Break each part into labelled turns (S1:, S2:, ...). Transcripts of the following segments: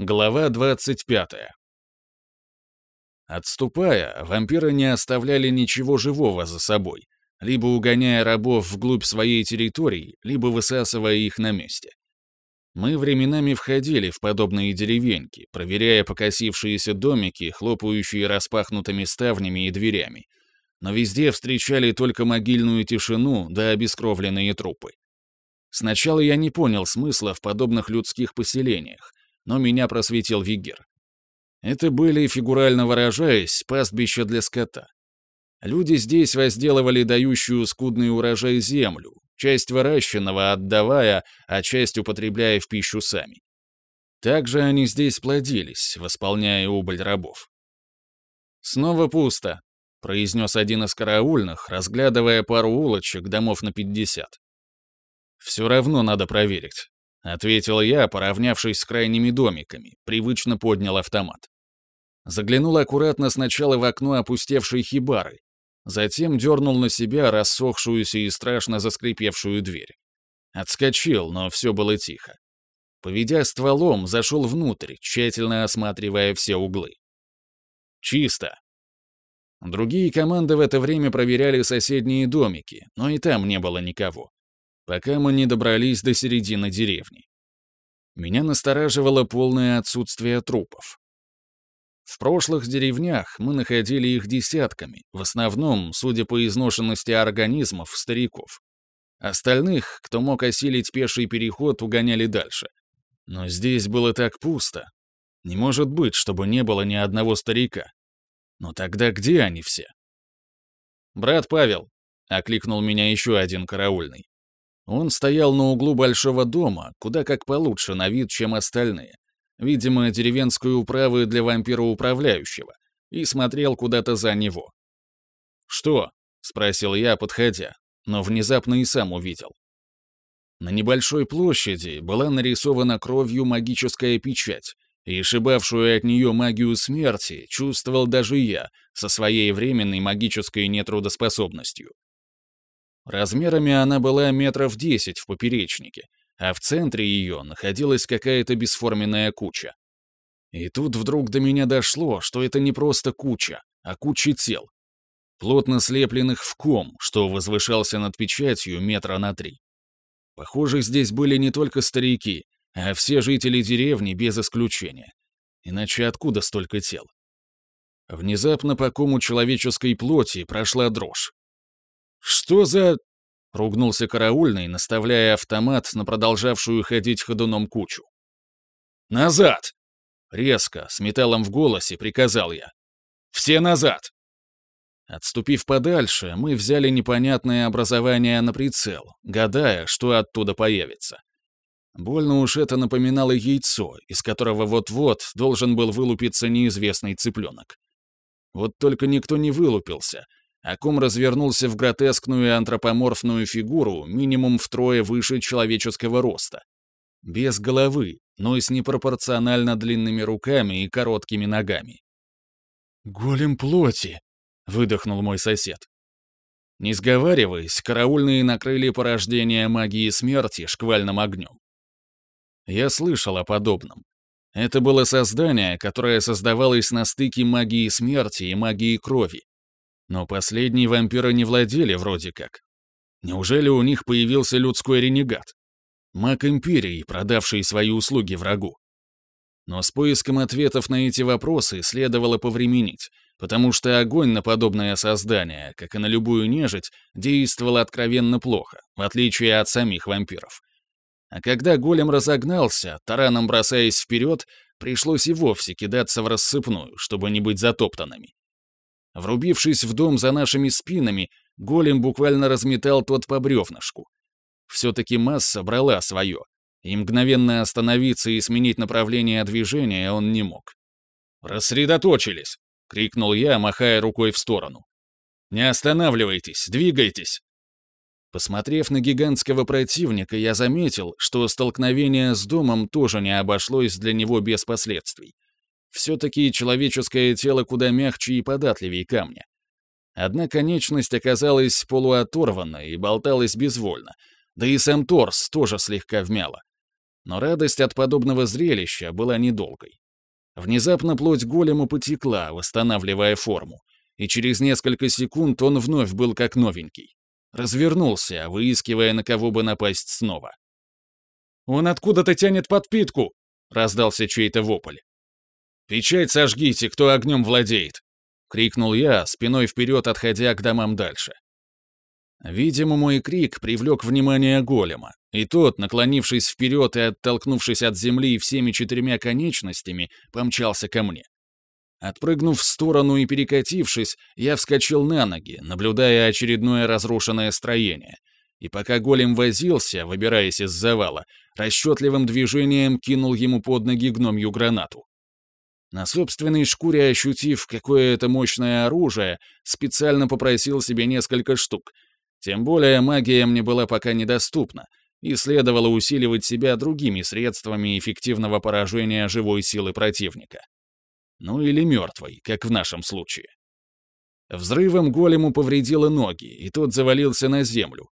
S1: Глава 25. Отступая, вампиры не оставляли ничего живого за собой, либо угоняя рабов вглубь своей территории, либо высасывая их на месте. Мы временами входили в подобные деревеньки, проверяя покосившиеся домики, хлопающие распахнутыми ставнями и дверями, но везде встречали только могильную тишину да обескровленные трупы. Сначала я не понял смысла в подобных людских поселениях, но меня просветил Вигер. Это были, фигурально выражаясь, пастбища для скота. Люди здесь возделывали дающую скудный урожай землю, часть выращенного отдавая, а часть употребляя в пищу сами. Также они здесь плодились, восполняя убыль рабов. «Снова пусто», — произнес один из караульных, разглядывая пару улочек, домов на пятьдесят. «Все равно надо проверить. — ответил я, поравнявшись с крайними домиками, привычно поднял автомат. Заглянул аккуратно сначала в окно опустевшей хибары, затем дернул на себя рассохшуюся и страшно заскрипевшую дверь. Отскочил, но все было тихо. Поведя стволом, зашел внутрь, тщательно осматривая все углы. Чисто. Другие команды в это время проверяли соседние домики, но и там не было никого пока мы не добрались до середины деревни. Меня настораживало полное отсутствие трупов. В прошлых деревнях мы находили их десятками, в основном, судя по изношенности организмов, стариков. Остальных, кто мог осилить пеший переход, угоняли дальше. Но здесь было так пусто. Не может быть, чтобы не было ни одного старика. Но тогда где они все? «Брат Павел», — окликнул меня еще один караульный. Он стоял на углу большого дома, куда как получше на вид, чем остальные. Видимо, деревенской управы для вампира-управляющего, и смотрел куда-то за него. «Что?» — спросил я, подходя, но внезапно и сам увидел. На небольшой площади была нарисована кровью магическая печать, и шибавшую от нее магию смерти чувствовал даже я со своей временной магической нетрудоспособностью. Размерами она была метров десять в поперечнике, а в центре ее находилась какая-то бесформенная куча. И тут вдруг до меня дошло, что это не просто куча, а куча тел. Плотно слепленных в ком, что возвышался над печатью метра на три. Похоже, здесь были не только старики, а все жители деревни без исключения. Иначе откуда столько тел? Внезапно по кому человеческой плоти прошла дрожь. «Что за...» — ругнулся караульный, наставляя автомат на продолжавшую ходить ходуном кучу. «Назад!» — резко, с металлом в голосе, приказал я. «Все назад!» Отступив подальше, мы взяли непонятное образование на прицел, гадая, что оттуда появится. Больно уж это напоминало яйцо, из которого вот-вот должен был вылупиться неизвестный цыпленок. Вот только никто не вылупился, Акум развернулся в гротескную антропоморфную фигуру минимум втрое выше человеческого роста. Без головы, но и с непропорционально длинными руками и короткими ногами. «Голем плоти!» — выдохнул мой сосед. Не сговариваясь, караульные накрыли порождение магии смерти шквальным огнем. Я слышал о подобном. Это было создание, которое создавалось на стыке магии смерти и магии крови, но последние вампиры не владели вроде как. Неужели у них появился людской ренегат? Маг Империи, продавший свои услуги врагу. Но с поиском ответов на эти вопросы следовало повременить, потому что огонь на подобное создание, как и на любую нежить, действовал откровенно плохо, в отличие от самих вампиров. А когда голем разогнался, тараном бросаясь вперед, пришлось и вовсе кидаться в рассыпную, чтобы не быть затоптанными. Врубившись в дом за нашими спинами, голем буквально разметал тот по бревнышку. Все-таки масса брала свое, и мгновенно остановиться и сменить направление движения он не мог. «Рассредоточились!» — крикнул я, махая рукой в сторону. «Не останавливайтесь, двигайтесь!» Посмотрев на гигантского противника, я заметил, что столкновение с домом тоже не обошлось для него без последствий. Все-таки человеческое тело куда мягче и податливее камня. Одна конечность оказалась полуоторвана и болталась безвольно, да и сам торс тоже слегка вмяло. Но радость от подобного зрелища была недолгой. Внезапно плоть голема потекла, восстанавливая форму, и через несколько секунд он вновь был как новенький. Развернулся, выискивая, на кого бы напасть снова. «Он откуда-то тянет подпитку!» — раздался чей-то вопль. «Печать сожгите, кто огнем владеет!» — крикнул я, спиной вперед отходя к домам дальше. Видимо, мой крик привлек внимание голема, и тот, наклонившись вперед и оттолкнувшись от земли всеми четырьмя конечностями, помчался ко мне. Отпрыгнув в сторону и перекатившись, я вскочил на ноги, наблюдая очередное разрушенное строение. И пока голем возился, выбираясь из завала, расчетливым движением кинул ему под ноги гномью гранату. На собственной шкуре ощутив какое-то мощное оружие, специально попросил себе несколько штук. Тем более магия мне была пока недоступна, и следовало усиливать себя другими средствами эффективного поражения живой силы противника. Ну или мертвой, как в нашем случае. Взрывом голему повредило ноги, и тот завалился на землю.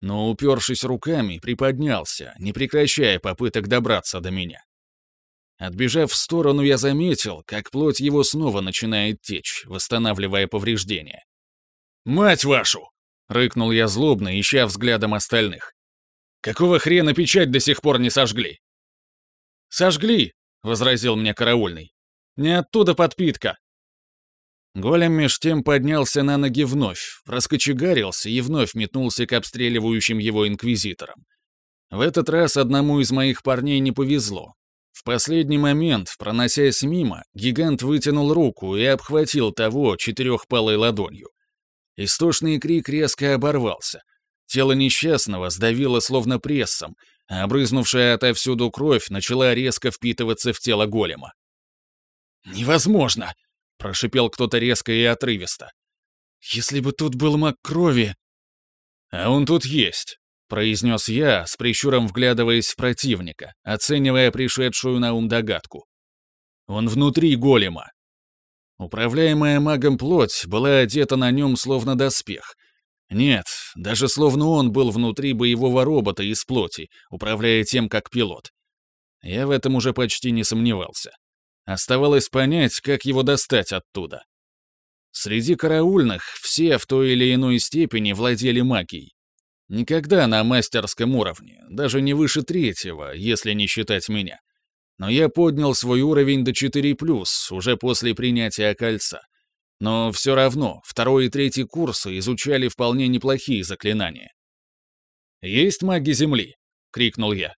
S1: Но, упершись руками, приподнялся, не прекращая попыток добраться до меня. Отбежав в сторону, я заметил, как плоть его снова начинает течь, восстанавливая повреждения. «Мать вашу!» — рыкнул я злобно, ища взглядом остальных. «Какого хрена печать до сих пор не сожгли?» «Сожгли!» — возразил мне караульный. Не оттуда подпитка!» Голем меж тем поднялся на ноги вновь, раскочегарился и вновь метнулся к обстреливающим его инквизиторам. В этот раз одному из моих парней не повезло. В последний момент, проносясь мимо, гигант вытянул руку и обхватил того четырехпалой ладонью. Истошный крик резко оборвался. Тело несчастного сдавило словно прессом, а обрызнувшая отовсюду кровь начала резко впитываться в тело голема. «Невозможно!» — прошипел кто-то резко и отрывисто. «Если бы тут был маг крови...» «А он тут есть», — произнес я, с прищуром вглядываясь в противника, оценивая пришедшую на ум догадку. «Он внутри голема». Управляемая магом плоть была одета на нем словно доспех. Нет, даже словно он был внутри боевого робота из плоти, управляя тем как пилот. Я в этом уже почти не сомневался. Оставалось понять, как его достать оттуда. Среди караульных все в той или иной степени владели магией. Никогда на мастерском уровне, даже не выше третьего, если не считать меня. Но я поднял свой уровень до 4+, уже после принятия кольца. Но все равно второй и третий курсы изучали вполне неплохие заклинания. «Есть маги Земли?» — крикнул я.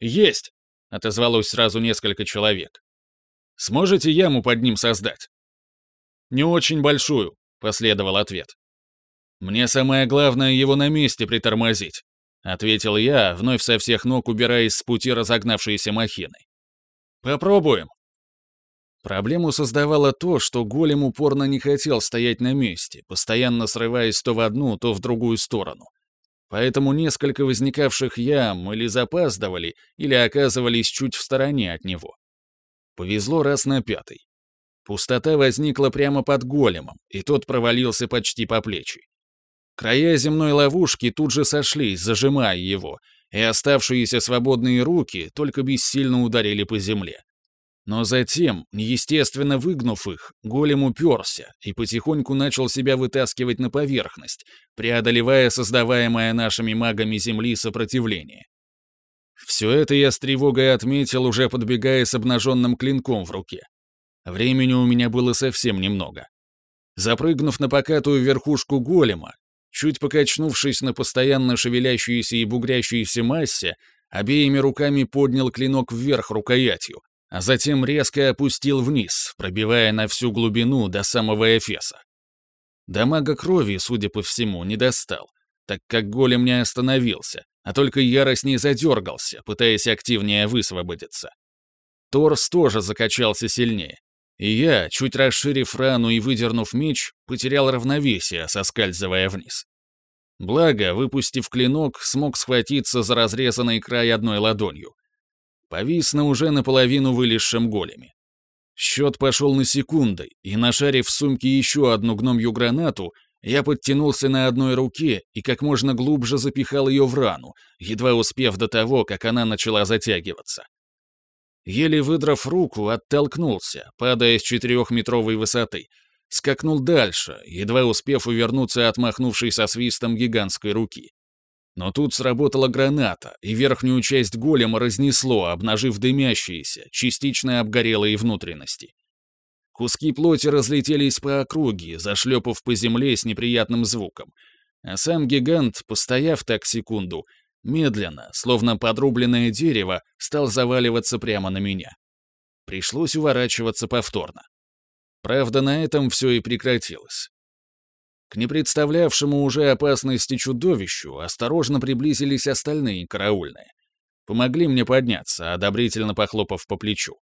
S1: «Есть!» — отозвалось сразу несколько человек. Сможете яму под ним создать?» «Не очень большую», — последовал ответ. «Мне самое главное его на месте притормозить», — ответил я, вновь со всех ног убираясь с пути разогнавшейся махины. «Попробуем». Проблему создавало то, что голем упорно не хотел стоять на месте, постоянно срываясь то в одну, то в другую сторону. Поэтому несколько возникавших ям или запаздывали, или оказывались чуть в стороне от него. Повезло раз на пятый. Пустота возникла прямо под големом, и тот провалился почти по плечи. Края земной ловушки тут же сошлись, зажимая его, и оставшиеся свободные руки только бессильно ударили по земле. Но затем, неестественно выгнув их, голем уперся и потихоньку начал себя вытаскивать на поверхность, преодолевая создаваемое нашими магами Земли сопротивление. Все это я с тревогой отметил, уже подбегая с обнаженным клинком в руке. Времени у меня было совсем немного. Запрыгнув на покатую верхушку голема, чуть покачнувшись на постоянно шевелящейся и бугрящейся массе, обеими руками поднял клинок вверх рукоятью, а затем резко опустил вниз, пробивая на всю глубину до самого Эфеса. Дамага крови, судя по всему, не достал, так как голем не остановился, а только яростней задергался, пытаясь активнее высвободиться. Торс тоже закачался сильнее, и я, чуть расширив рану и выдернув меч, потерял равновесие, соскальзывая вниз. Благо, выпустив клинок, смог схватиться за разрезанный край одной ладонью. Повис на уже наполовину вылезшем големе. Счет пошел на секунды, и, нашарив в сумке еще одну гномью гранату, Я подтянулся на одной руке и как можно глубже запихал ее в рану, едва успев до того, как она начала затягиваться. Еле выдрав руку, оттолкнулся, падая с четырехметровой высоты. Скакнул дальше, едва успев увернуться от махнувшей со свистом гигантской руки. Но тут сработала граната, и верхнюю часть голема разнесло, обнажив дымящиеся, частично обгорелые внутренности. Куски плоти разлетелись по округе, зашлепав по земле с неприятным звуком. А сам гигант, постояв так секунду, медленно, словно подрубленное дерево, стал заваливаться прямо на меня. Пришлось уворачиваться повторно. Правда, на этом все и прекратилось. К непредставлявшему уже опасности чудовищу осторожно приблизились остальные караульные. Помогли мне подняться, одобрительно похлопав по плечу.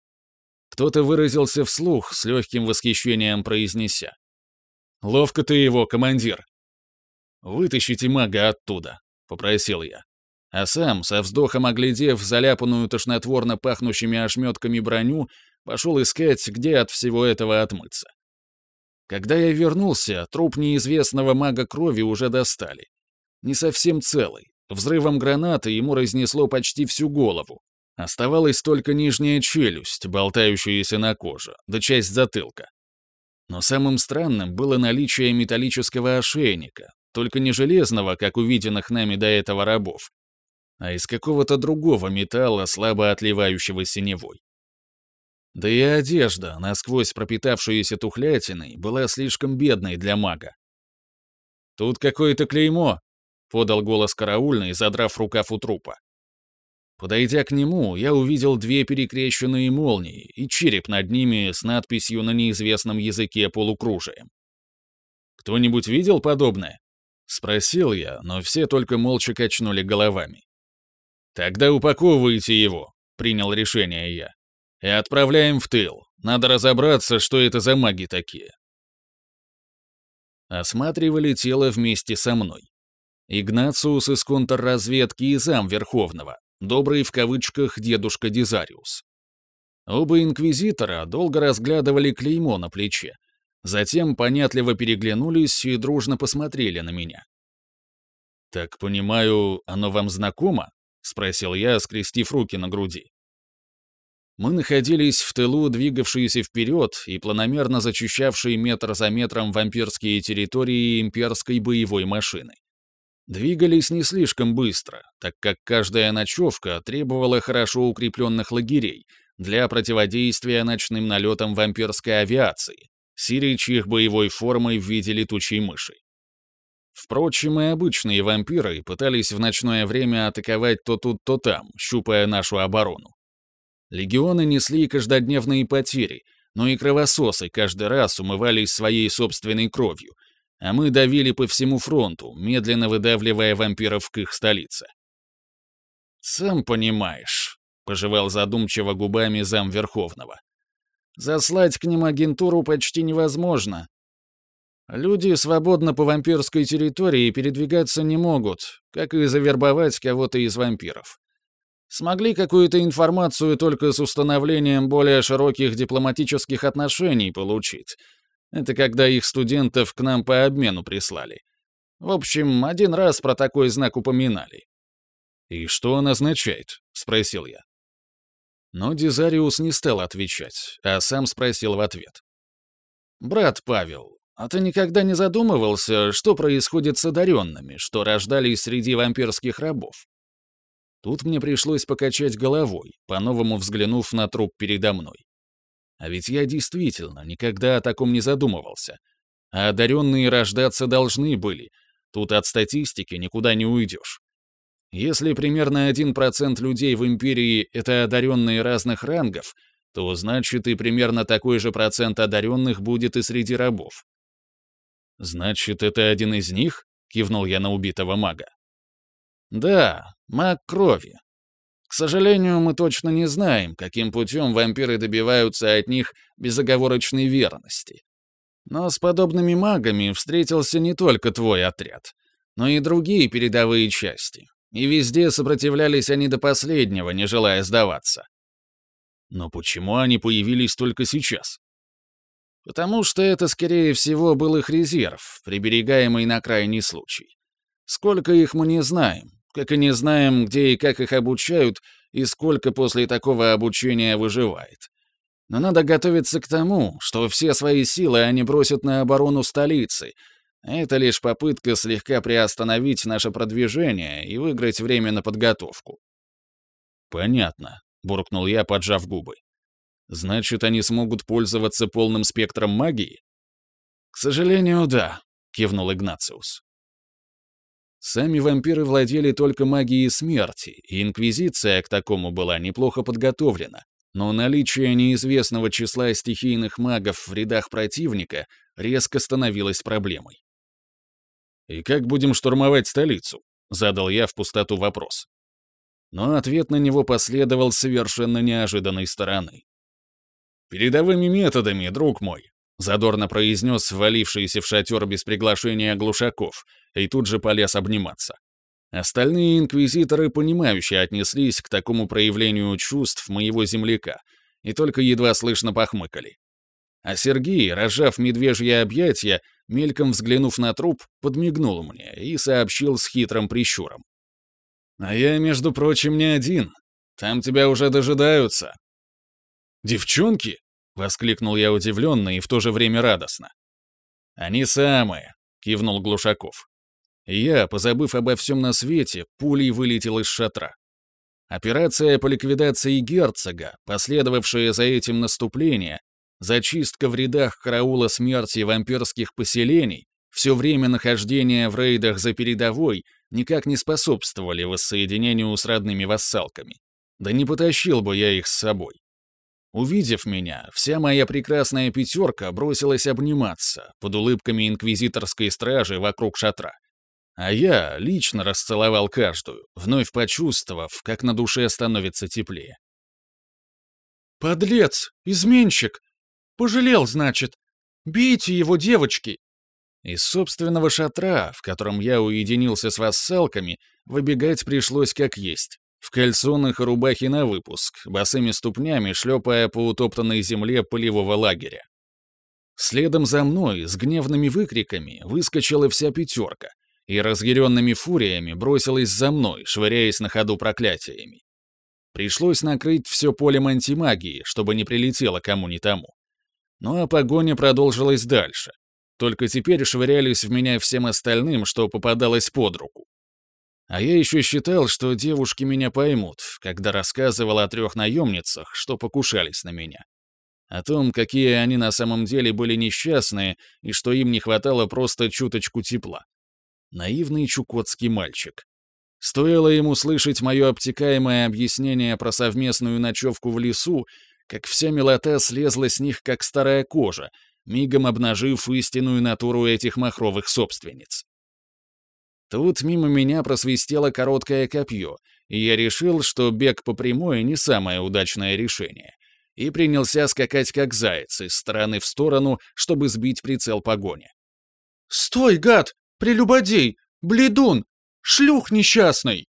S1: Кто-то выразился вслух, с легким восхищением произнеся. «Ловко ты его, командир!» «Вытащите мага оттуда», — попросил я. А сам, со вздохом оглядев заляпанную тошнотворно пахнущими ошметками броню, пошел искать, где от всего этого отмыться. Когда я вернулся, труп неизвестного мага крови уже достали. Не совсем целый. Взрывом гранаты ему разнесло почти всю голову, Оставалась только нижняя челюсть, болтающаяся на коже, да часть затылка. Но самым странным было наличие металлического ошейника, только не железного, как увиденных нами до этого рабов, а из какого-то другого металла, слабо отливающего синевой. Да и одежда, насквозь пропитавшаяся тухлятиной, была слишком бедной для мага. «Тут какое-то клеймо», — подал голос караульный, задрав рукав у трупа. Подойдя к нему, я увидел две перекрещенные молнии и череп над ними с надписью на неизвестном языке полукружием. «Кто-нибудь видел подобное?» — спросил я, но все только молча качнули головами. «Тогда упаковывайте его», — принял решение я. «И отправляем в тыл. Надо разобраться, что это за маги такие». Осматривали тело вместе со мной. Игнациус из контрразведки и зам Верховного, добрый в кавычках дедушка Дизариус. Оба инквизитора долго разглядывали клеймо на плече, затем понятливо переглянулись и дружно посмотрели на меня. «Так понимаю, оно вам знакомо?» — спросил я, скрестив руки на груди. Мы находились в тылу, двигавшиеся вперед и планомерно зачищавшие метр за метром вампирские территории имперской боевой машины. Двигались не слишком быстро, так как каждая ночевка требовала хорошо укрепленных лагерей для противодействия ночным налетам вампирской авиации, сиричьих боевой формой в виде летучей мыши. Впрочем, и обычные вампиры пытались в ночное время атаковать то тут, то там, щупая нашу оборону. Легионы несли каждодневные потери, но и кровососы каждый раз умывались своей собственной кровью, а мы давили по всему фронту, медленно выдавливая вампиров к их столице. «Сам понимаешь», — пожевал задумчиво губами зам Верховного. «Заслать к ним агентуру почти невозможно. Люди свободно по вампирской территории передвигаться не могут, как и завербовать кого-то из вампиров. Смогли какую-то информацию только с установлением более широких дипломатических отношений получить, это когда их студентов к нам по обмену прислали. В общем, один раз про такой знак упоминали. «И что он означает?» — спросил я. Но Дизариус не стал отвечать, а сам спросил в ответ. «Брат Павел, а ты никогда не задумывался, что происходит с одаренными, что рождались среди вампирских рабов?» Тут мне пришлось покачать головой, по-новому взглянув на труп передо мной. А ведь я действительно никогда о таком не задумывался. А одаренные рождаться должны были. Тут от статистики никуда не уйдешь. Если примерно 1% людей в империи — это одаренные разных рангов, то значит и примерно такой же процент одаренных будет и среди рабов. «Значит, это один из них?» — кивнул я на убитого мага. «Да, маг крови. К сожалению, мы точно не знаем, каким путем вампиры добиваются от них безоговорочной верности. Но с подобными магами встретился не только твой отряд, но и другие передовые части. И везде сопротивлялись они до последнего, не желая сдаваться. Но почему они появились только сейчас? Потому что это, скорее всего, был их резерв, приберегаемый на крайний случай. Сколько их мы не знаем, как и не знаем, где и как их обучают, и сколько после такого обучения выживает. Но надо готовиться к тому, что все свои силы они бросят на оборону столицы. Это лишь попытка слегка приостановить наше продвижение и выиграть время на подготовку. «Понятно», — буркнул я, поджав губы. «Значит, они смогут пользоваться полным спектром магии?» «К сожалению, да», — кивнул Игнациус. Сами вампиры владели только магией смерти, и Инквизиция к такому была неплохо подготовлена, но наличие неизвестного числа стихийных магов в рядах противника резко становилось проблемой. «И как будем штурмовать столицу?» — задал я в пустоту вопрос. Но ответ на него последовал совершенно неожиданной стороны. «Передовыми методами, друг мой», — задорно произнес валившийся в шатер без приглашения глушаков, и тут же полез обниматься. Остальные инквизиторы, понимающие, отнеслись к такому проявлению чувств моего земляка и только едва слышно похмыкали. А Сергей, разжав медвежье объятия, мельком взглянув на труп, подмигнул мне и сообщил с хитрым прищуром. «А я, между прочим, не один. Там тебя уже дожидаются». «Девчонки?» — воскликнул я удивленно и в то же время радостно. «Они самые», — кивнул Глушаков. Я, позабыв обо всем на свете, пулей вылетел из шатра. Операция по ликвидации герцога, последовавшая за этим наступление, зачистка в рядах караула смерти вампирских поселений, все время нахождения в рейдах за передовой никак не способствовали воссоединению с родными вассалками. Да не потащил бы я их с собой. Увидев меня, вся моя прекрасная пятерка бросилась обниматься под улыбками инквизиторской стражи вокруг шатра. А я лично расцеловал каждую, вновь почувствовав, как на душе становится теплее.
S2: «Подлец! Изменщик! Пожалел, значит! Бейте его, девочки!»
S1: Из собственного шатра, в котором я уединился с вассалками, выбегать пришлось как есть. В кальсонах и рубахе на выпуск, босыми ступнями шлепая по утоптанной земле полевого лагеря. Следом за мной, с гневными выкриками, выскочила вся пятерка — и разъяренными фуриями бросилась за мной, швыряясь на ходу проклятиями. Пришлось накрыть все полем антимагии, чтобы не прилетело кому ни тому. Ну а погоня продолжилась дальше. Только теперь швырялись в меня всем остальным, что попадалось под руку. А я еще считал, что девушки меня поймут, когда рассказывал о трех наемницах, что покушались на меня. О том, какие они на самом деле были несчастные и что им не хватало просто чуточку тепла. Наивный чукотский мальчик. Стоило ему слышать мое обтекаемое объяснение про совместную ночевку в лесу, как вся милота слезла с них, как старая кожа, мигом обнажив истинную натуру этих махровых собственниц. Тут мимо меня просвистело короткое копье, и я решил, что бег по прямой не самое удачное решение, и принялся скакать как заяц из стороны в сторону, чтобы сбить прицел погони.
S2: «Стой, гад! Прелюбодей! Бледун! Шлюх несчастный!»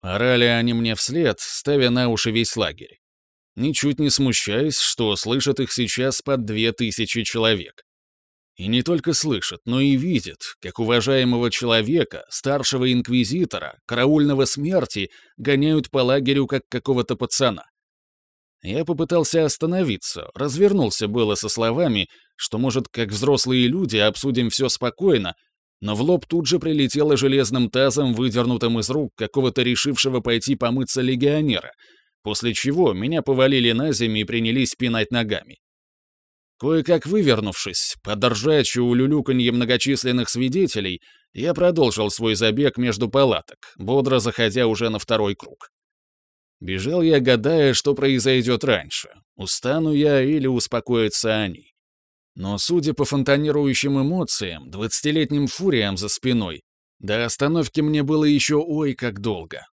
S1: Орали они мне вслед, ставя на уши весь лагерь. Ничуть не смущаясь, что слышат их сейчас под две тысячи человек. И не только слышат, но и видят, как уважаемого человека, старшего инквизитора, караульного смерти, гоняют по лагерю как какого-то пацана. Я попытался остановиться, развернулся было со словами, что, может, как взрослые люди обсудим все спокойно, но в лоб тут же прилетело железным тазом, выдернутым из рук какого-то решившего пойти помыться легионера, после чего меня повалили на землю и принялись пинать ногами. Кое-как вывернувшись, под ржачью улюлюканье многочисленных свидетелей, я продолжил свой забег между палаток, бодро заходя уже на второй круг. Бежал я, гадая, что произойдет раньше, устану я или успокоятся они. Но, судя по фонтанирующим эмоциям, двадцатилетним фуриям за спиной, до остановки мне было еще ой как долго.